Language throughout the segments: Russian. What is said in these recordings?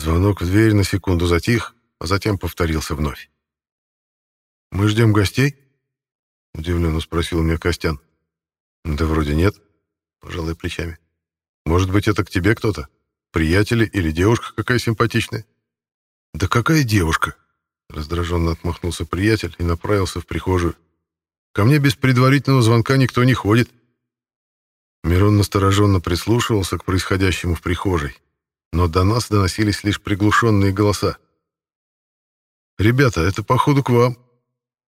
Звонок в дверь на секунду затих, а затем повторился вновь. «Мы ждем гостей?» — удивленно спросил меня Костян. «Да вроде нет», — пожалуй плечами. «Может быть, это к тебе кто-то? Приятели или девушка какая симпатичная?» «Да какая девушка?» — раздраженно отмахнулся приятель и направился в прихожую. «Ко мне без предварительного звонка никто не ходит». Мирон настороженно прислушивался к происходящему в прихожей, но до нас доносились лишь приглушенные голоса. «Ребята, это походу к вам!»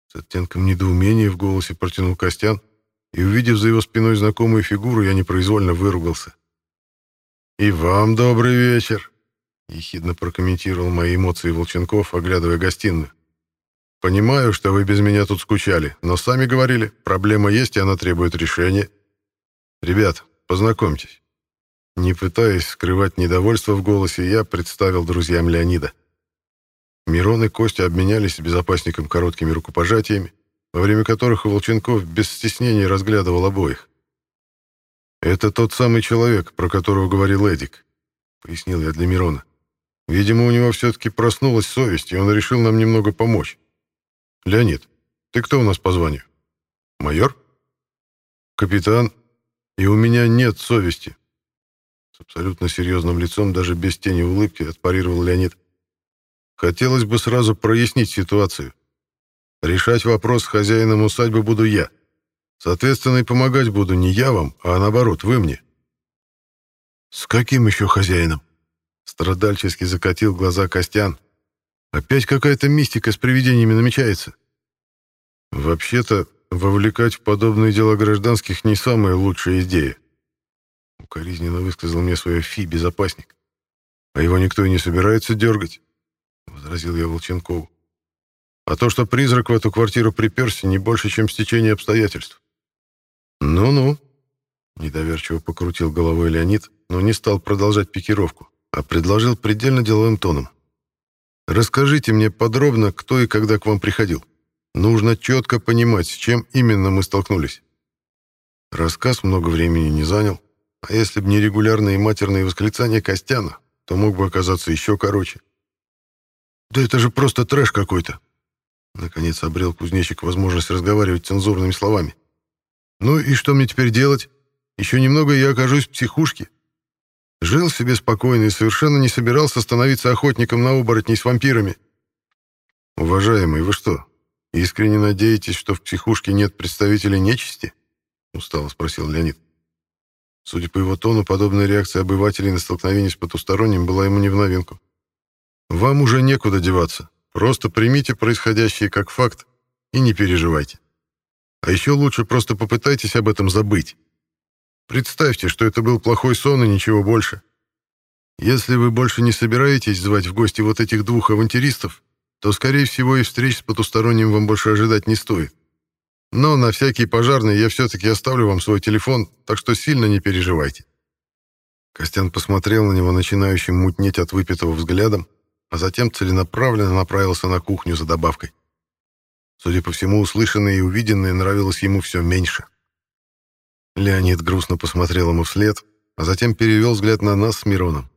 С оттенком недоумения в голосе протянул Костян, и, увидев за его спиной знакомую фигуру, я непроизвольно выругался. «И вам добрый вечер!» — ехидно прокомментировал мои эмоции Волченков, оглядывая гостиную. «Понимаю, что вы без меня тут скучали, но сами говорили, проблема есть, и она требует решения. Ребят, познакомьтесь». Не пытаясь скрывать недовольство в голосе, я представил друзьям Леонида. Мирон и Костя обменялись с безопасником короткими рукопожатиями, во время которых Волченков без стеснения разглядывал обоих. «Это тот самый человек, про которого говорил Эдик», — пояснил я для Мирона. «Видимо, у него все-таки проснулась совесть, и он решил нам немного помочь. Леонид, ты кто у нас по званию? Майор? Капитан? И у меня нет совести». Абсолютно серьезным лицом, даже без тени улыбки, отпарировал Леонид. Хотелось бы сразу прояснить ситуацию. Решать вопрос с хозяином усадьбы буду я. Соответственно, и помогать буду не я вам, а наоборот, вы мне. С каким еще хозяином? Страдальчески закатил глаза Костян. Опять какая-то мистика с привидениями намечается. Вообще-то, вовлекать в подобные дела гражданских не самая лучшая идея. Укоризненно высказал мне свое фи-безопасник. А его никто и не собирается дергать. — возразил я Волченкову. «А то, что призрак в эту квартиру приперся, не больше, чем стечение обстоятельств». «Ну-ну», — недоверчиво покрутил головой Леонид, но не стал продолжать пикировку, а предложил предельно деловым тоном. «Расскажите мне подробно, кто и когда к вам приходил. Нужно четко понимать, с чем именно мы столкнулись». Рассказ много времени не занял, а если бы не регулярные матерные восклицания Костяна, то мог бы оказаться еще короче. «Да это же просто трэш какой-то!» Наконец обрел кузнечик возможность разговаривать цензурными словами. «Ну и что мне теперь делать? Еще немного, и я окажусь в психушке. Жил себе спокойно и совершенно не собирался становиться охотником на оборотней с вампирами». «Уважаемый, вы что, искренне надеетесь, что в психушке нет представителей нечисти?» Устало спросил Леонид. Судя по его тону, подобная реакция обывателей на столкновение с потусторонним была ему не в новинку. Вам уже некуда деваться. Просто примите происходящее как факт и не переживайте. А еще лучше просто попытайтесь об этом забыть. Представьте, что это был плохой сон и ничего больше. Если вы больше не собираетесь звать в гости вот этих двух авантюристов, то, скорее всего, и встреч с потусторонним вам больше ожидать не стоит. Но на всякий пожарный я все-таки оставлю вам свой телефон, так что сильно не переживайте». Костян посмотрел на него начинающим мутнеть от выпитого взглядом, а затем целенаправленно направился на кухню за добавкой. Судя по всему, услышанное и увиденное нравилось ему все меньше. Леонид грустно посмотрел ему вслед, а затем перевел взгляд на нас с Мироном.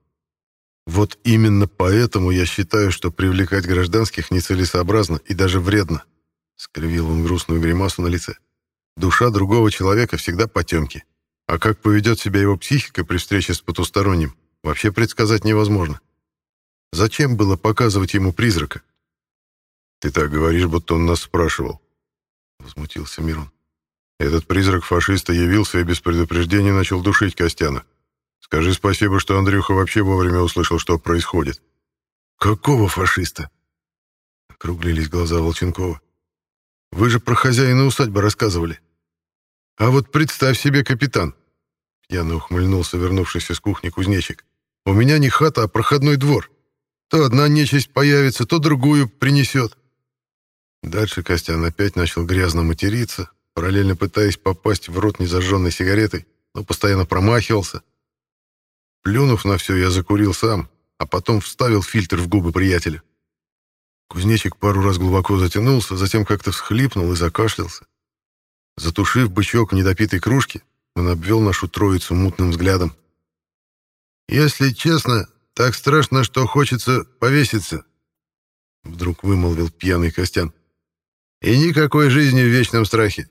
«Вот именно поэтому я считаю, что привлекать гражданских нецелесообразно и даже вредно», — скривил он грустную гримасу на лице. «Душа другого человека всегда потемки, а как поведет себя его психика при встрече с потусторонним, вообще предсказать невозможно. Зачем было показывать ему призрака? Ты так говоришь, будто он нас спрашивал. Возмутился Мирон. Этот призрак фашиста явился и без предупреждения начал душить Костяна. Скажи спасибо, что Андрюха вообще вовремя услышал, что происходит. Какого фашиста? Округлились глаза Волченкова. Вы же про хозяина усадьбы рассказывали. А вот представь себе, капитан. Пьяно ухмыльнулся вернувшийся с кухни кузнечик. У меня не хата, а проходной двор. То одна нечисть появится, то другую принесет. Дальше Костян опять начал грязно материться, параллельно пытаясь попасть в рот незажженной сигаретой, но постоянно промахивался. Плюнув на все, я закурил сам, а потом вставил фильтр в губы приятеля. Кузнечик пару раз глубоко затянулся, затем как-то всхлипнул и закашлялся. Затушив бычок недопитой кружке, он обвел нашу троицу мутным взглядом. «Если честно, так страшно, что хочется повеситься», — вдруг вымолвил пьяный Костян. «И никакой жизни в вечном страхе.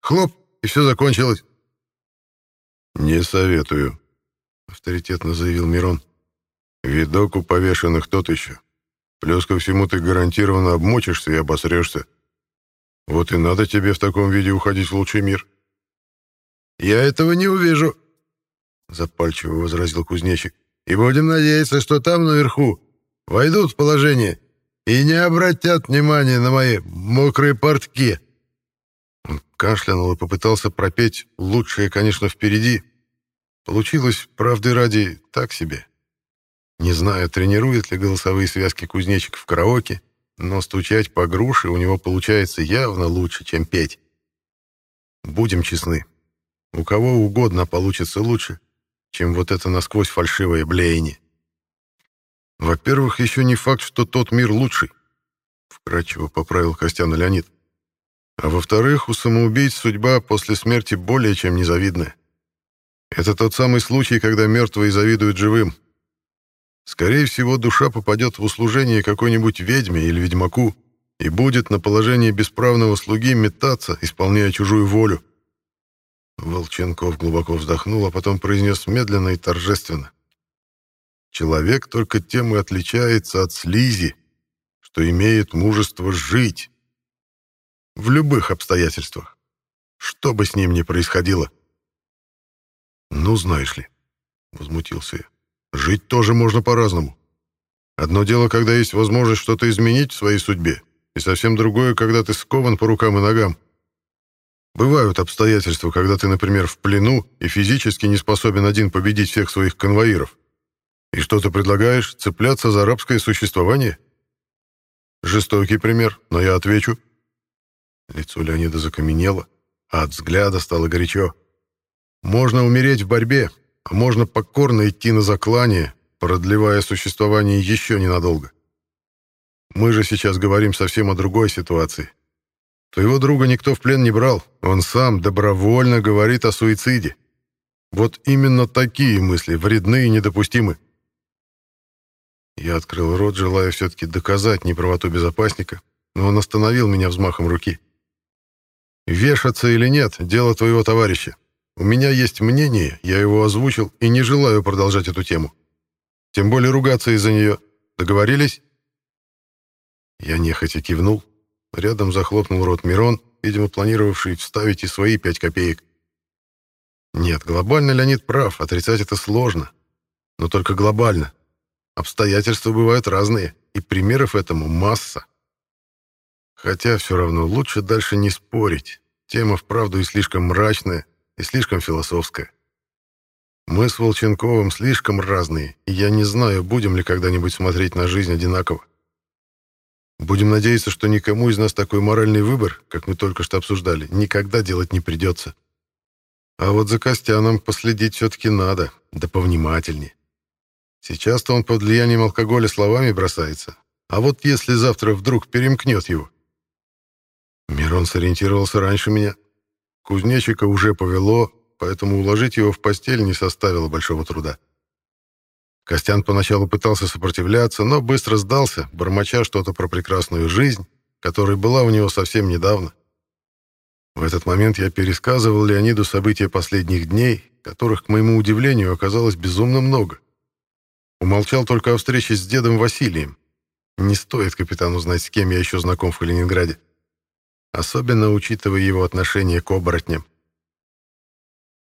Хлоп, и все закончилось». «Не советую», — авторитетно заявил Мирон. «Видок у повешенных тот еще. Плюс ко всему ты гарантированно обмочишься и обосрешься. Вот и надо тебе в таком виде уходить в лучший мир». «Я этого не увижу», — запальчиво возразил кузнечик. «И будем надеяться, что там наверху войдут в положение и не обратят внимания на мои мокрые портки». Он кашлянул и попытался пропеть «Лучшее, конечно, впереди». Получилось, правды ради, так себе. Не знаю, тренирует ли голосовые связки кузнечик в караоке, но стучать по груше у него получается явно лучше, чем петь. Будем честны, у кого угодно получится лучше, чем вот это насквозь фальшивое блеяние. Во-первых, еще не факт, что тот мир лучший, вкратчиво поправил Костян Леонид. А во-вторых, у самоубийц судьба после смерти более чем незавидная. Это тот самый случай, когда мертвые завидуют живым. Скорее всего, душа попадет в услужение какой-нибудь ведьме или ведьмаку и будет на положении бесправного слуги метаться, исполняя чужую волю. Волченков глубоко вздохнул, а потом произнес медленно и торжественно. Человек только тем и отличается от слизи, что имеет мужество жить. В любых обстоятельствах. Что бы с ним ни происходило. «Ну, знаешь ли», — возмутился я, — «жить тоже можно по-разному. Одно дело, когда есть возможность что-то изменить в своей судьбе, и совсем другое, когда ты скован по рукам и ногам. Бывают обстоятельства, когда ты, например, в плену и физически не способен один победить всех своих конвоиров. И что ты предлагаешь? Цепляться за рабское существование? Жестокий пример, но я отвечу. Лицо Леонида закаменело, а от взгляда стало горячо. Можно умереть в борьбе, можно покорно идти на заклание, продлевая существование еще ненадолго. Мы же сейчас говорим совсем о другой ситуации. Твоего друга никто в плен не брал, он сам добровольно говорит о суициде. Вот именно такие мысли вредны и недопустимы. Я открыл рот, желая все-таки доказать неправоту безопасника, но он остановил меня взмахом руки. «Вешаться или нет — дело твоего товарища. У меня есть мнение, я его озвучил и не желаю продолжать эту тему. Тем более ругаться из-за нее. Договорились?» Я нехотя кивнул. Рядом захлопнул рот Мирон, видимо, планировавший вставить и свои пять копеек. Нет, глобально Леонид прав, отрицать это сложно. Но только глобально. Обстоятельства бывают разные, и примеров этому масса. Хотя все равно лучше дальше не спорить. Тема вправду и слишком мрачная, и слишком философская. Мы с Волченковым слишком разные, и я не знаю, будем ли когда-нибудь смотреть на жизнь одинаково. Будем надеяться, что никому из нас такой моральный выбор, как мы только что обсуждали, никогда делать не придется. А вот за Костяном последить все-таки надо, да повнимательнее. Сейчас-то он под влиянием алкоголя словами бросается, а вот если завтра вдруг перемкнет его? Мирон сориентировался раньше меня, Кузнечика уже повело, поэтому уложить его в постель не составило большого труда. Костян поначалу пытался сопротивляться, но быстро сдался, бормоча что-то про прекрасную жизнь, которая была у него совсем недавно. В этот момент я пересказывал Леониду события последних дней, которых, к моему удивлению, оказалось безумно много. Умолчал только о встрече с дедом Василием. Не стоит капитану знать, с кем я еще знаком в Калининграде особенно учитывая его отношение к оборотням.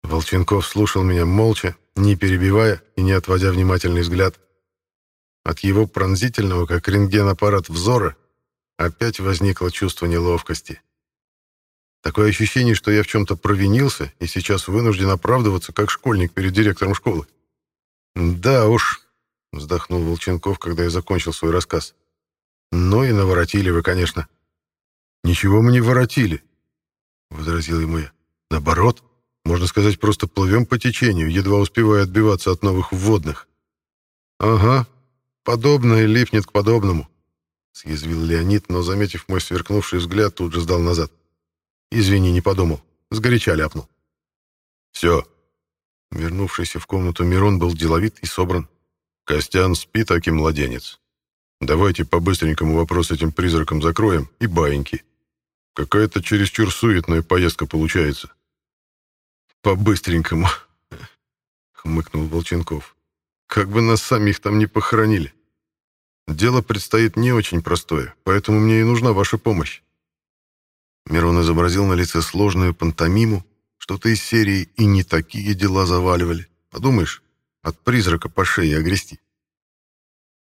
Волченков слушал меня молча, не перебивая и не отводя внимательный взгляд. От его пронзительного, как рентген-аппарат взора, опять возникло чувство неловкости. Такое ощущение, что я в чем-то провинился и сейчас вынужден оправдываться, как школьник перед директором школы. «Да уж», — вздохнул Волченков, когда я закончил свой рассказ. «Ну и наворотили вы, конечно». «Ничего мы не воротили», — возразил ему я. «Наоборот, можно сказать, просто плывем по течению, едва успевая отбиваться от новых вводных». «Ага, подобное липнет к подобному», — съязвил Леонид, но, заметив мой сверкнувший взгляд, тут же сдал назад. «Извини, не подумал. Сгоряча ляпнул». «Все». Вернувшийся в комнату Мирон был деловит и собран. Костян спит, таки младенец. Давайте по-быстренькому вопрос этим призракам закроем и баиньки. Какая-то чересчур суетная поездка получается. По-быстренькому, хмыкнул Волченков. Как бы нас самих там не похоронили. Дело предстоит не очень простое, поэтому мне и нужна ваша помощь. Мирон изобразил на лице сложную пантомиму, что-то из серии «И не такие дела заваливали». Подумаешь, от призрака по шее огрести.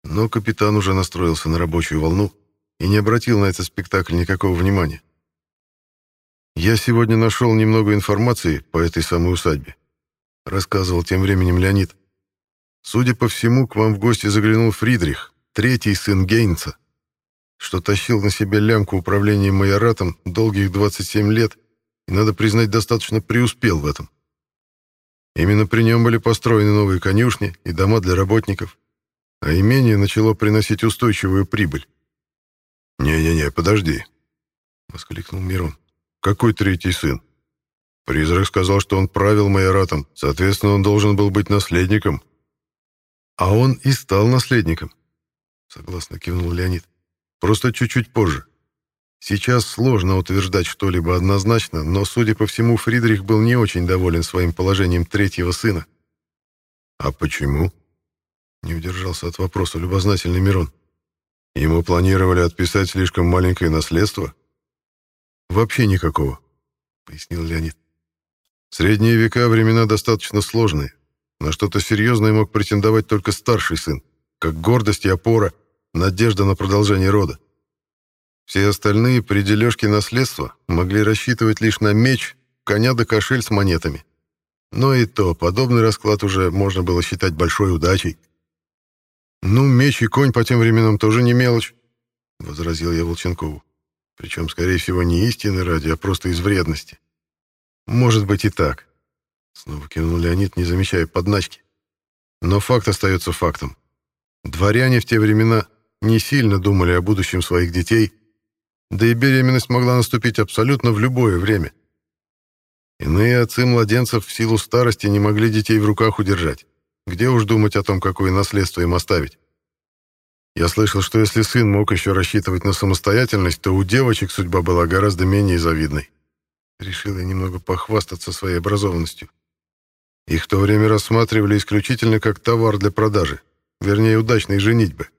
Но капитан уже настроился на рабочую волну и не обратил на этот спектакль никакого внимания. «Я сегодня нашел немного информации по этой самой усадьбе», рассказывал тем временем Леонид. «Судя по всему, к вам в гости заглянул Фридрих, третий сын Гейнца, что тащил на себе лямку управления майоратом долгих 27 лет и, надо признать, достаточно преуспел в этом. Именно при нем были построены новые конюшни и дома для работников, а имение начало приносить устойчивую прибыль. «Не-не-не, подожди», — воскликнул Мирон. «Какой третий сын? Призрак сказал, что он правил майоратом, соответственно, он должен был быть наследником». «А он и стал наследником», — согласно кивнул Леонид. «Просто чуть-чуть позже. Сейчас сложно утверждать что-либо однозначно, но, судя по всему, Фридрих был не очень доволен своим положением третьего сына». «А почему?» Не удержался от вопроса любознательный Мирон. Ему планировали отписать слишком маленькое наследство? Вообще никакого, пояснил Леонид. Средние века времена достаточно сложные. На что-то серьезное мог претендовать только старший сын, как гордость и опора, надежда на продолжение рода. Все остальные при дележке наследства могли рассчитывать лишь на меч, коня да кошель с монетами. Но и то, подобный расклад уже можно было считать большой удачей. «Ну, меч и конь по тем временам тоже не мелочь», — возразил я Волченкову. «Причем, скорее всего, не истины ради, а просто из вредности». «Может быть и так», — снова кинул Леонид, не замечая подначки. «Но факт остается фактом. Дворяне в те времена не сильно думали о будущем своих детей, да и беременность могла наступить абсолютно в любое время. Иные отцы младенцев в силу старости не могли детей в руках удержать. Где уж думать о том, какое наследство им оставить? Я слышал, что если сын мог еще рассчитывать на самостоятельность, то у девочек судьба была гораздо менее завидной. Решил я немного похвастаться своей образованностью. Их в то время рассматривали исключительно как товар для продажи, вернее, удачной женитьбы.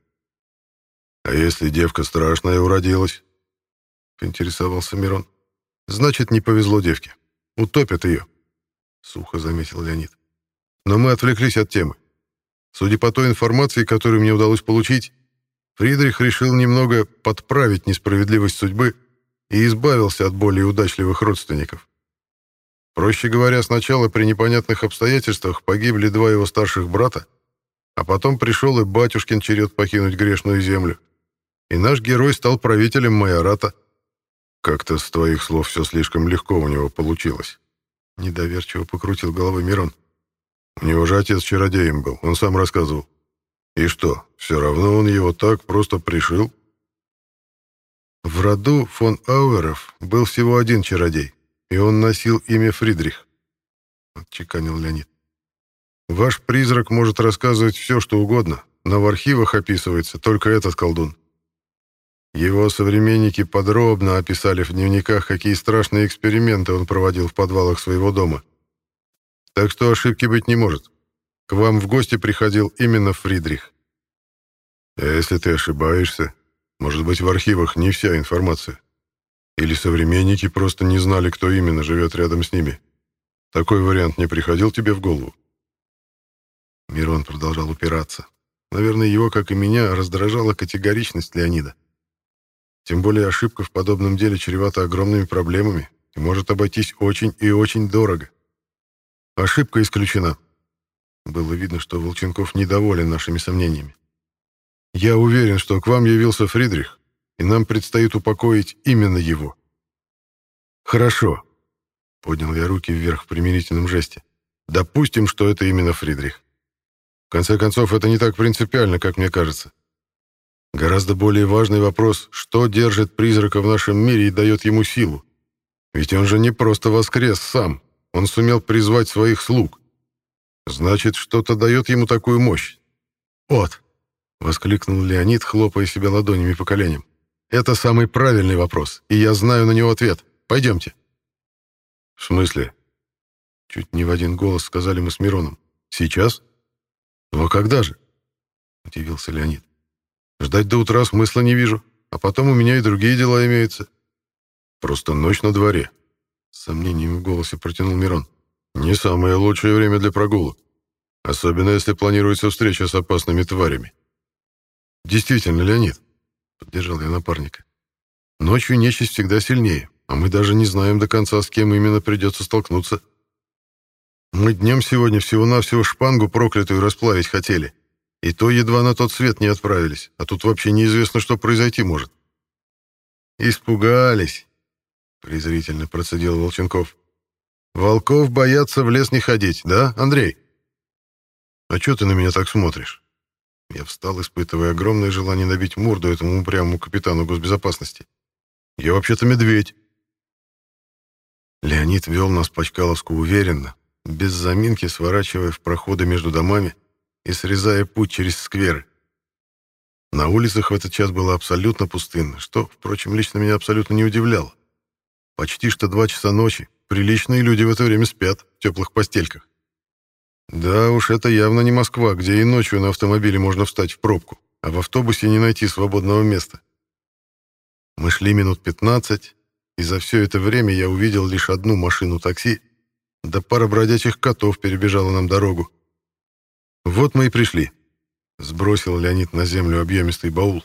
«А если девка страшная уродилась?» — поинтересовался Мирон. «Значит, не повезло девке. Утопят ее», — сухо заметил Леонид. Но мы отвлеклись от темы. Судя по той информации, которую мне удалось получить, Фридрих решил немного подправить несправедливость судьбы и избавился от более удачливых родственников. Проще говоря, сначала при непонятных обстоятельствах погибли два его старших брата, а потом пришел и батюшкин черед покинуть грешную землю. И наш герой стал правителем Майората. Как-то с твоих слов все слишком легко у него получилось. Недоверчиво покрутил головой Мирон. У него же отец чародеем был, он сам рассказывал. И что, все равно он его так просто пришил? В роду фон Ауэров был всего один чародей, и он носил имя Фридрих, — отчеканил Леонид. Ваш призрак может рассказывать все, что угодно, но в архивах описывается только этот колдун. Его современники подробно описали в дневниках, какие страшные эксперименты он проводил в подвалах своего дома. Так что ошибки быть не может. К вам в гости приходил именно Фридрих. А если ты ошибаешься, может быть, в архивах не вся информация. Или современники просто не знали, кто именно живет рядом с ними. Такой вариант не приходил тебе в голову? Мирон продолжал упираться. Наверное, его, как и меня, раздражала категоричность Леонида. Тем более ошибка в подобном деле чревата огромными проблемами и может обойтись очень и очень дорого. Ошибка исключена. Было видно, что Волченков недоволен нашими сомнениями. Я уверен, что к вам явился Фридрих, и нам предстоит упокоить именно его. Хорошо. Поднял я руки вверх в примирительном жесте. Допустим, что это именно Фридрих. В конце концов, это не так принципиально, как мне кажется. Гораздо более важный вопрос, что держит призрака в нашем мире и дает ему силу. Ведь он же не просто воскрес сам, он сумел призвать своих слуг. Значит, что-то дает ему такую мощь. «Вот!» — воскликнул Леонид, хлопая себя ладонями по коленям. «Это самый правильный вопрос, и я знаю на него ответ. Пойдемте». «В смысле?» Чуть не в один голос сказали мы с Мироном. «Сейчас? А когда же?» — удивился Леонид. «Ждать до утра смысла не вижу, а потом у меня и другие дела имеются. Просто ночь на дворе», — с сомнением в голосе протянул Мирон. «Не самое лучшее время для прогулок, особенно если планируется встреча с опасными тварями». «Действительно, Леонид», — поддержал я напарника. «Ночью нечисть всегда сильнее, а мы даже не знаем до конца, с кем именно придется столкнуться». Мы днем сегодня всего-навсего шпангу проклятую расплавить хотели. И то едва на тот свет не отправились, а тут вообще неизвестно, что произойти может. «Испугались», — презрительно процедил Волченков. «Волков боятся в лес не ходить, да, Андрей?» «А что ты на меня так смотришь?» Я встал, испытывая огромное желание набить морду этому упрямому капитану госбезопасности. «Я вообще-то медведь». Леонид вел нас по Чкаловску уверенно, без заминки сворачивая в проходы между домами и срезая путь через скверы. На улицах в этот час было абсолютно пустынно, что, впрочем, лично меня абсолютно не удивляло. Почти что два часа ночи, приличные люди в это время спят в теплых постельках. Да уж, это явно не Москва, где и ночью на автомобиле можно встать в пробку, а в автобусе не найти свободного места. Мы шли минут 15, и за все это время я увидел лишь одну машину такси да пара бродячих котов перебежала нам дорогу. Вот мы и пришли. Сбросил Леонид на землю объемистый баул.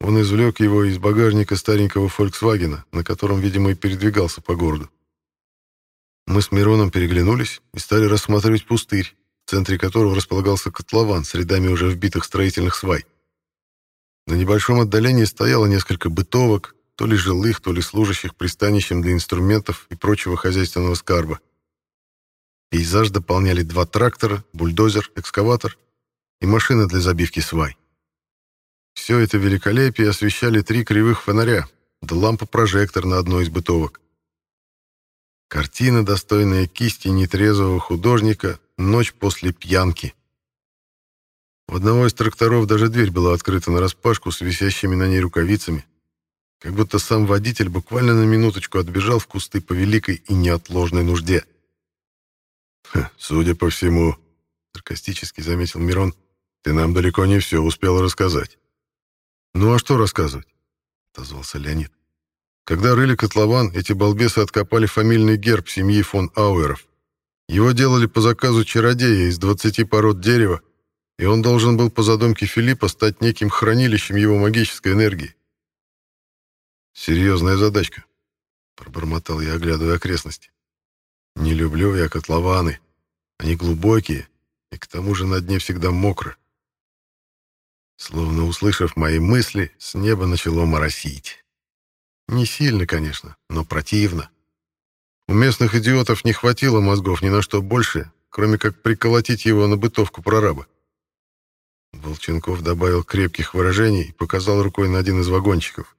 Он извлек его из багажника старенького «Фольксвагена», на котором, видимо, и передвигался по городу. Мы с Мироном переглянулись и стали рассматривать пустырь, в центре которого располагался котлован с рядами уже вбитых строительных свай. На небольшом отдалении стояло несколько бытовок, то ли жилых, то ли служащих пристанищем для инструментов и прочего хозяйственного скарба. Пейзаж дополняли два трактора, бульдозер, экскаватор и машина для забивки свай. Все это великолепие освещали три кривых фонаря, да лампа-прожектор на одной из бытовок. Картина, достойная кисти нетрезвого художника «Ночь после пьянки». В одного из тракторов даже дверь была открыта нараспашку с висящими на ней рукавицами, как будто сам водитель буквально на минуточку отбежал в кусты по великой и неотложной нужде — «Судя по всему», — саркастически заметил Мирон, «ты нам далеко не все успел рассказать». «Ну а что рассказывать?» — отозвался Леонид. «Когда рыли котлован, эти балбесы откопали фамильный герб семьи фон Ауэров. Его делали по заказу чародея из 20 пород дерева, и он должен был по задумке Филиппа стать неким хранилищем его магической энергии. «Серьезная задачка», — пробормотал я, оглядывая окрестности. Не люблю я котлованы. Они глубокие, и к тому же на дне всегда мокро. Словно услышав мои мысли, с неба начало моросить. Не сильно, конечно, но противно. У местных идиотов не хватило мозгов ни на что больше, кроме как приколотить его на бытовку прораба. Волченков добавил крепких выражений и показал рукой на один из вагончиков.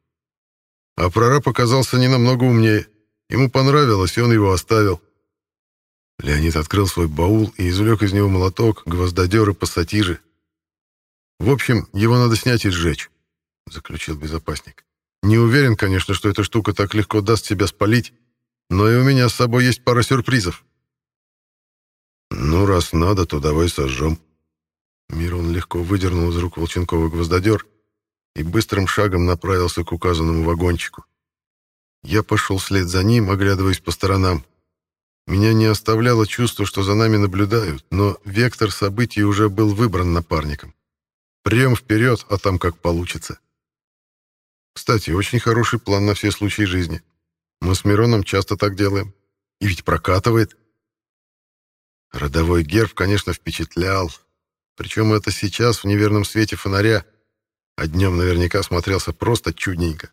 А прораб оказался не намного умнее. Ему понравилось, и он его оставил. Леонид открыл свой баул и извлек из него молоток, гвоздодер и пассатижи. «В общем, его надо снять и сжечь», — заключил безопасник. «Не уверен, конечно, что эта штука так легко даст себя спалить, но и у меня с собой есть пара сюрпризов». «Ну, раз надо, то давай сожжем». Мирон легко выдернул из рук Волченкова гвоздодер и быстрым шагом направился к указанному вагончику. Я пошел вслед за ним, оглядываясь по сторонам. Меня не оставляло чувство, что за нами наблюдают, но вектор событий уже был выбран напарником. Прям вперед, а там как получится. Кстати, очень хороший план на все случаи жизни. Мы с Мироном часто так делаем. И ведь прокатывает. Родовой герб, конечно, впечатлял. Причем это сейчас в неверном свете фонаря, а днем наверняка смотрелся просто чудненько.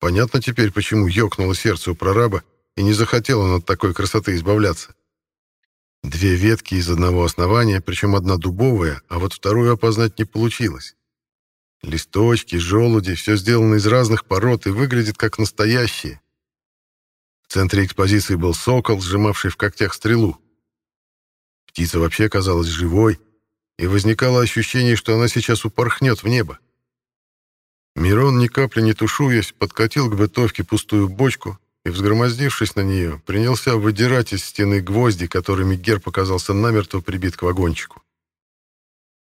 Понятно теперь, почему ёкнуло сердце у прораба, и не захотел он от такой красоты избавляться. Две ветки из одного основания, причем одна дубовая, а вот вторую опознать не получилось. Листочки, желуди, все сделано из разных пород и выглядит как настоящие. В центре экспозиции был сокол, сжимавший в когтях стрелу. Птица вообще казалась живой, и возникало ощущение, что она сейчас упорхнет в небо. Мирон, ни капли не тушуясь, подкатил к бытовке пустую бочку и, взгромоздившись на нее, принялся выдирать из стены гвозди, которыми герб оказался намертво прибит к вагончику.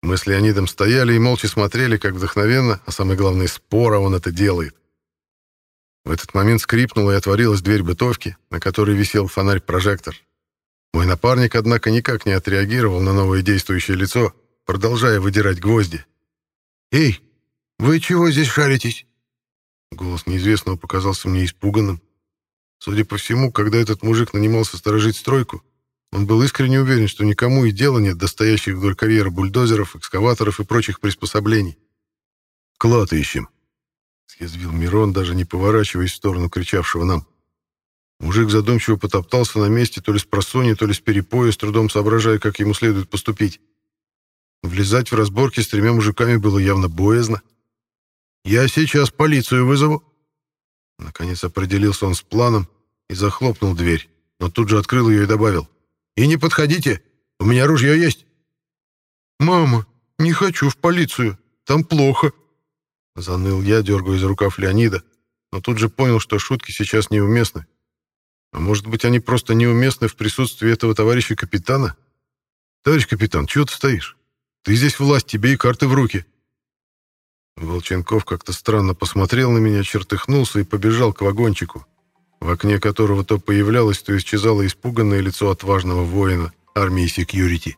Мы с Леонидом стояли и молча смотрели, как вдохновенно, а самое главное, споро он это делает. В этот момент скрипнула и отворилась дверь бытовки, на которой висел фонарь-прожектор. Мой напарник, однако, никак не отреагировал на новое действующее лицо, продолжая выдирать гвозди. «Эй, вы чего здесь шаритесь?» Голос неизвестного показался мне испуганным. Судя по всему, когда этот мужик нанимался сторожить стройку, он был искренне уверен, что никому и дела нет до стоящих вдоль карьера бульдозеров, экскаваторов и прочих приспособлений. «Клад ищем», — съязвил Мирон, даже не поворачиваясь в сторону кричавшего нам. Мужик задумчиво потоптался на месте, то ли с просонья, то ли с перепоя, с трудом соображая, как ему следует поступить. Влезать в разборки с тремя мужиками было явно боязно. «Я сейчас полицию вызову». Наконец определился он с планом и захлопнул дверь, но тут же открыл ее и добавил. «И не подходите, у меня ружье есть». «Мама, не хочу в полицию, там плохо», — заныл я, дергая за рукав Леонида, но тут же понял, что шутки сейчас неуместны. А может быть, они просто неуместны в присутствии этого товарища капитана? Товарищ капитан, чего ты стоишь? Ты здесь власть, тебе и карты в руки. Волченков как-то странно посмотрел на меня, чертыхнулся и побежал к вагончику, в окне которого то появлялось, то исчезало испуганное лицо отважного воина армии секьюрити.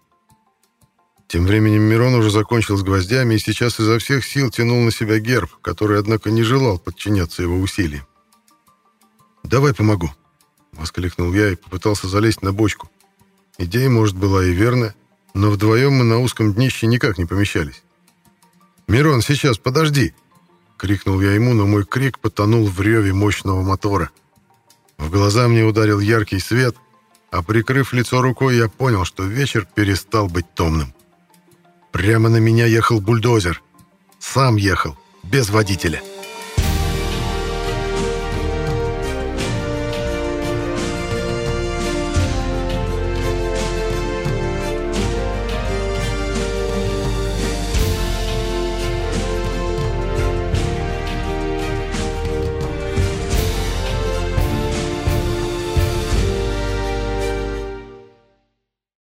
Тем временем Мирон уже закончил с гвоздями и сейчас изо всех сил тянул на себя герб, который, однако, не желал подчиняться его усилиям. «Давай помогу», Воскликнул я и попытался залезть на бочку. Идея, может, была и верная, но вдвоем мы на узком днище никак не помещались. «Мирон, сейчас, подожди!» — крикнул я ему, но мой крик потонул в реве мощного мотора. В глаза мне ударил яркий свет, а прикрыв лицо рукой, я понял, что вечер перестал быть томным. Прямо на меня ехал бульдозер. Сам ехал, без водителя.